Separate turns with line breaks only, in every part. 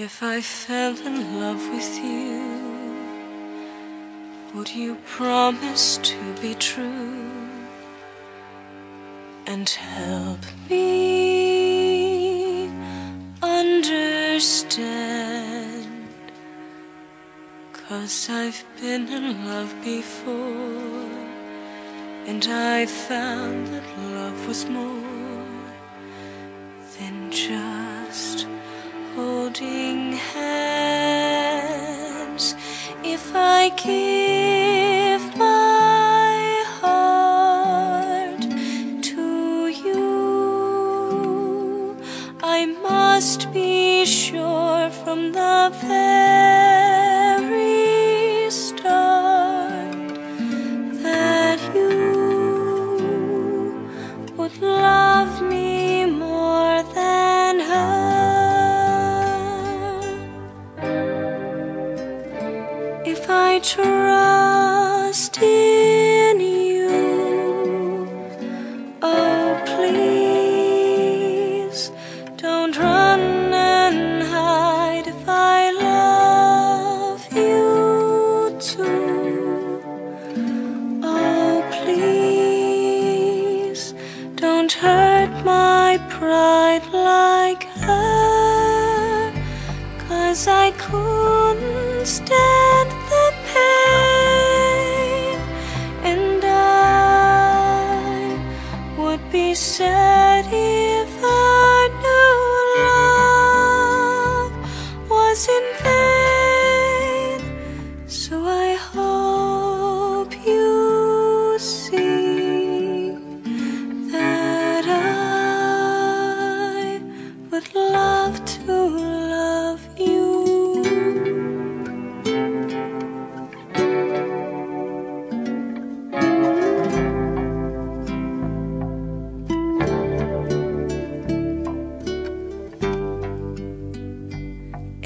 If I fell in love with you, would you promise to be true and help me understand? Cause I've been in love before, and I found that love was more hands. If I give my heart to you, I must be sure from the very start that you would love me trust in you, oh please don't run and hide if I love you too. Oh please don't hurt my pride like her. Cause I couldn't stand she said, If I knew.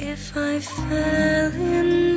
if I fell in